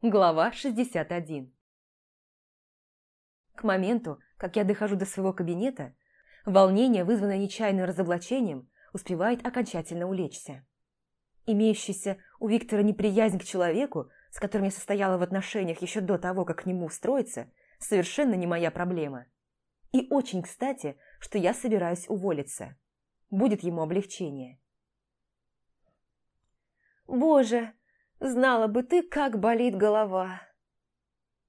Глава 61 К моменту, как я дохожу до своего кабинета, волнение, вызванное нечаянным разоблачением, успевает окончательно улечься. Имеющаяся у Виктора неприязнь к человеку, с которым я состояла в отношениях еще до того, как к нему устроиться, совершенно не моя проблема. И очень кстати, что я собираюсь уволиться. Будет ему облегчение. «Боже, Знала бы ты, как болит голова!»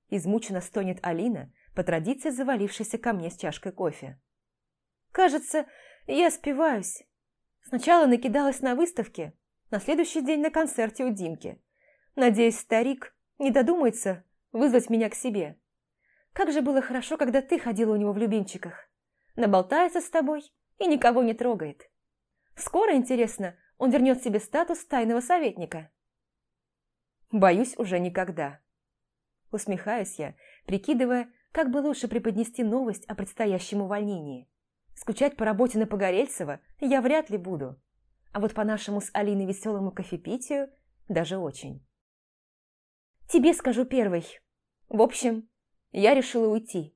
Измученно стонет Алина, по традиции завалившаяся ко мне с чашкой кофе. «Кажется, я спиваюсь. Сначала накидалась на выставке, на следующий день на концерте у Димки. Надеюсь, старик не додумается вызвать меня к себе. Как же было хорошо, когда ты ходила у него в любимчиках. Наболтается с тобой и никого не трогает. Скоро, интересно, он вернет себе статус тайного советника». Боюсь, уже никогда. Усмехаюсь я, прикидывая, как бы лучше преподнести новость о предстоящем увольнении. Скучать по работе на Погорельцева я вряд ли буду. А вот по нашему с Алиной веселому кофепитию даже очень. Тебе скажу первый. В общем, я решила уйти.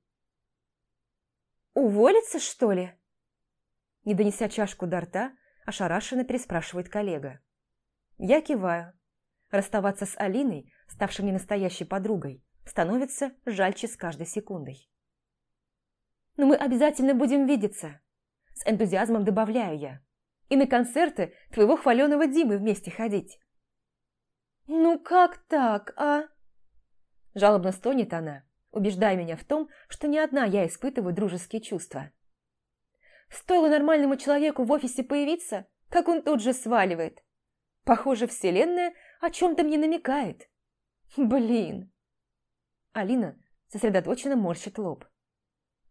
«Уволиться, что ли?» Не донеся чашку до рта, ошарашенно переспрашивает коллега. Я киваю, Расставаться с Алиной, ставшей мне настоящей подругой, становится жальче с каждой секундой. «Но мы обязательно будем видеться!» С энтузиазмом добавляю я. «И на концерты твоего хваленого Димы вместе ходить!» «Ну как так, а?» Жалобно стонет она, убеждая меня в том, что не одна я испытываю дружеские чувства. Стоило нормальному человеку в офисе появиться, как он тут же сваливает. Похоже, вселенная о чем-то мне намекает. Блин. Алина сосредоточенно морщит лоб.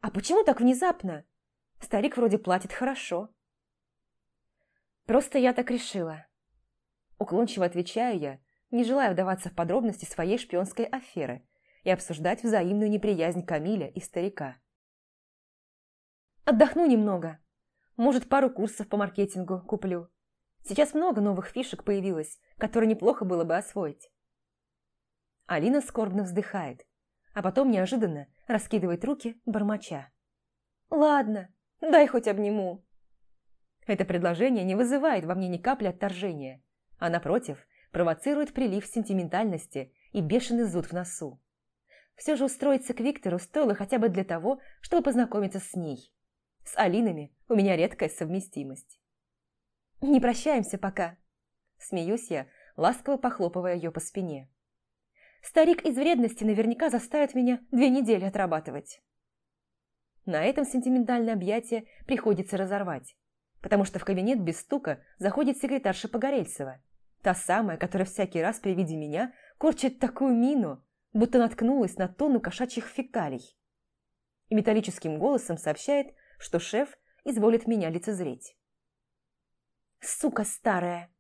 А почему так внезапно? Старик вроде платит хорошо. Просто я так решила. Уклончиво отвечаю я, не желая вдаваться в подробности своей шпионской аферы и обсуждать взаимную неприязнь Камиля и старика. Отдохну немного. Может, пару курсов по маркетингу куплю. Сейчас много новых фишек появилось, которые неплохо было бы освоить. Алина скорбно вздыхает, а потом неожиданно раскидывает руки, бормоча. «Ладно, дай хоть обниму». Это предложение не вызывает во мне ни капли отторжения, а напротив, провоцирует прилив сентиментальности и бешеный зуд в носу. Все же устроиться к Виктору стоило хотя бы для того, чтобы познакомиться с ней. С Алинами у меня редкая совместимость. «Не прощаемся пока», – смеюсь я, ласково похлопывая ее по спине. «Старик из вредности наверняка заставит меня две недели отрабатывать». На этом сентиментальное объятие приходится разорвать, потому что в кабинет без стука заходит секретарша Погорельцева, та самая, которая всякий раз при виде меня корчит такую мину, будто наткнулась на тонну кошачьих фекалий. И металлическим голосом сообщает, что шеф изволит меня лицезреть. Сука старая!»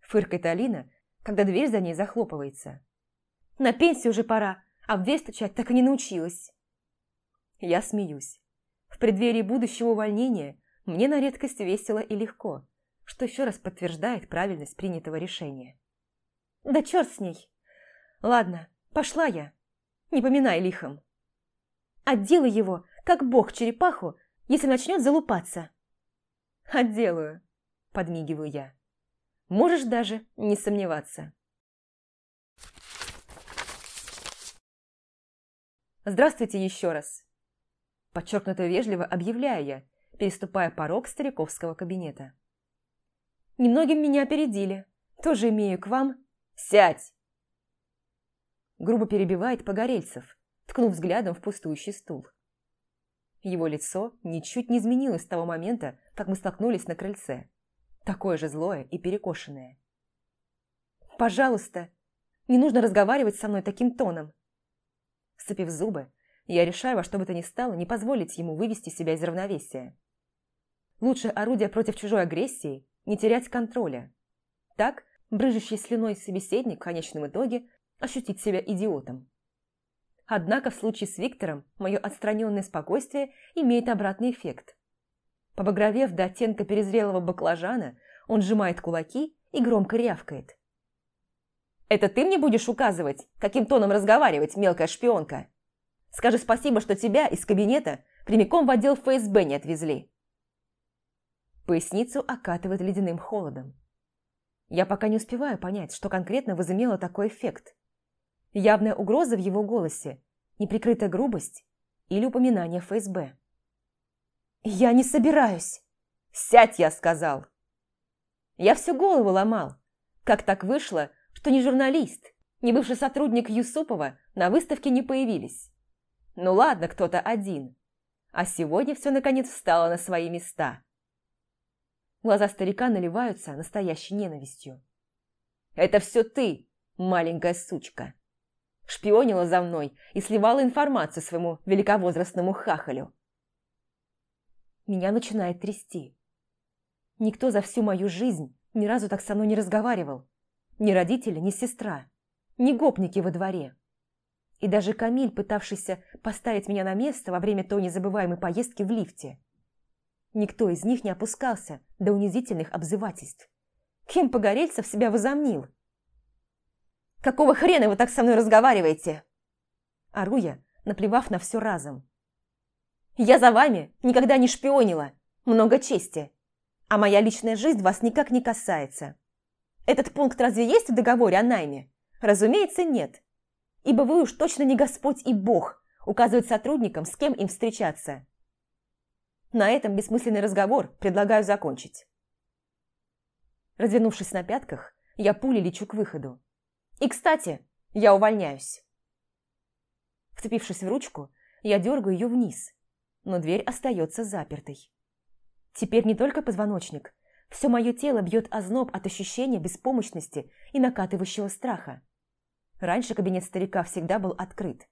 Фыркает Алина, когда дверь за ней захлопывается. «На пенсию уже пора, а в дверь стучать так и не научилась!» Я смеюсь. В преддверии будущего увольнения мне на редкость весело и легко, что еще раз подтверждает правильность принятого решения. «Да черт с ней! Ладно, пошла я. Не поминай лихом. Отделай его, как бог черепаху, если начнет залупаться». «Отделаю», – подмигиваю я. «Можешь даже не сомневаться». «Здравствуйте еще раз!» Подчеркнуто вежливо объявляю я, переступая порог стариковского кабинета. «Немногим меня опередили. Тоже имею к вам...» «Сядь!» Грубо перебивает Погорельцев, ткнув взглядом в пустующий стул. Его лицо ничуть не изменилось с того момента, как мы столкнулись на крыльце такое же злое и перекошенное. «Пожалуйста, не нужно разговаривать со мной таким тоном!» Сцепив зубы, я решаю во что бы то ни стало не позволить ему вывести себя из равновесия. Лучшее орудие против чужой агрессии – не терять контроля. Так, брыжущий слюной собеседник в конечном итоге ощутит себя идиотом. Однако в случае с Виктором мое отстраненное спокойствие имеет обратный эффект. Побагровев до оттенка перезрелого баклажана, он сжимает кулаки и громко рявкает. Это ты мне будешь указывать, каким тоном разговаривать, мелкая шпионка? Скажи спасибо, что тебя из кабинета прямиком в отдел ФСБ не отвезли. Поясницу окатывает ледяным холодом. Я пока не успеваю понять, что конкретно возымело такой эффект. Явная угроза в его голосе, неприкрытая грубость или упоминание ФСБ. «Я не собираюсь!» «Сядь, я сказал!» Я всю голову ломал. Как так вышло, что ни журналист, ни бывший сотрудник Юсупова на выставке не появились? Ну ладно, кто-то один. А сегодня все наконец встало на свои места. Глаза старика наливаются настоящей ненавистью. «Это все ты, маленькая сучка!» Шпионила за мной и сливала информацию своему великовозрастному хахалю. Меня начинает трясти. Никто за всю мою жизнь ни разу так со мной не разговаривал. Ни родители, ни сестра, ни гопники во дворе. И даже Камиль, пытавшийся поставить меня на место во время той незабываемой поездки в лифте. Никто из них не опускался до унизительных обзывательств. Кем Погорельцев себя возомнил? «Какого хрена вы так со мной разговариваете?» Ору я, наплевав на все разом. «Я за вами никогда не шпионила. Много чести а моя личная жизнь вас никак не касается. Этот пункт разве есть в договоре о найме? Разумеется, нет. Ибо вы уж точно не Господь и Бог, указывать сотрудникам, с кем им встречаться. На этом бессмысленный разговор предлагаю закончить. Развернувшись на пятках, я пулей лечу к выходу. И, кстати, я увольняюсь. Вцепившись в ручку, я дергаю ее вниз, но дверь остается запертой. Теперь не только позвоночник. Все мое тело бьет озноб от ощущения беспомощности и накатывающего страха. Раньше кабинет старика всегда был открыт.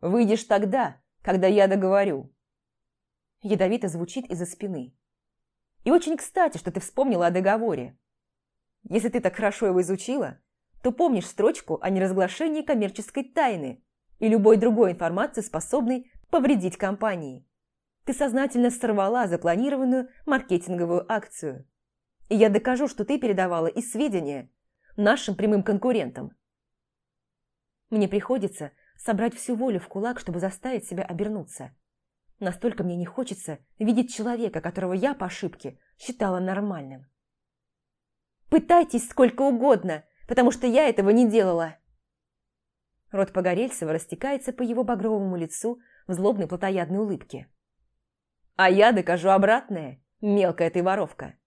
«Выйдешь тогда, когда я договорю». Ядовито звучит из-за спины. «И очень кстати, что ты вспомнила о договоре. Если ты так хорошо его изучила, то помнишь строчку о неразглашении коммерческой тайны и любой другой информации, способной повредить компании. Ты сознательно сорвала запланированную маркетинговую акцию. И я докажу, что ты передавала и сведения нашим прямым конкурентам. Мне приходится собрать всю волю в кулак, чтобы заставить себя обернуться. Настолько мне не хочется видеть человека, которого я по ошибке считала нормальным. «Пытайтесь сколько угодно, потому что я этого не делала!» Рот Погорельцева растекается по его багровому лицу в злобной плотоядной улыбке. А я докажу обратное, мелкая ты воровка.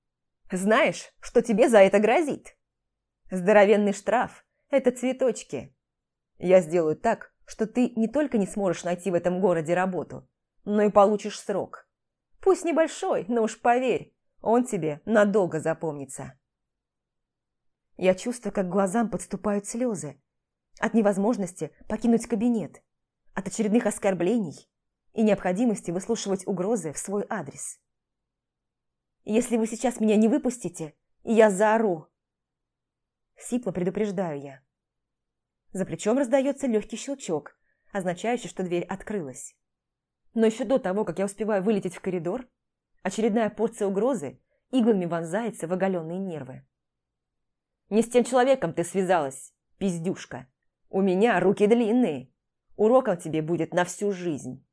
Знаешь, что тебе за это грозит? Здоровенный штраф – это цветочки. Я сделаю так, что ты не только не сможешь найти в этом городе работу, но и получишь срок. Пусть небольшой, но уж поверь, он тебе надолго запомнится. Я чувствую, как глазам подступают слезы. От невозможности покинуть кабинет, от очередных оскорблений, и необходимости выслушивать угрозы в свой адрес. «Если вы сейчас меня не выпустите, я заору!» Сипло предупреждаю я. За плечом раздается легкий щелчок, означающий, что дверь открылась. Но еще до того, как я успеваю вылететь в коридор, очередная порция угрозы иглами вонзается в оголенные нервы. «Не с тем человеком ты связалась, пиздюшка. У меня руки длинные. Уроком тебе будет на всю жизнь».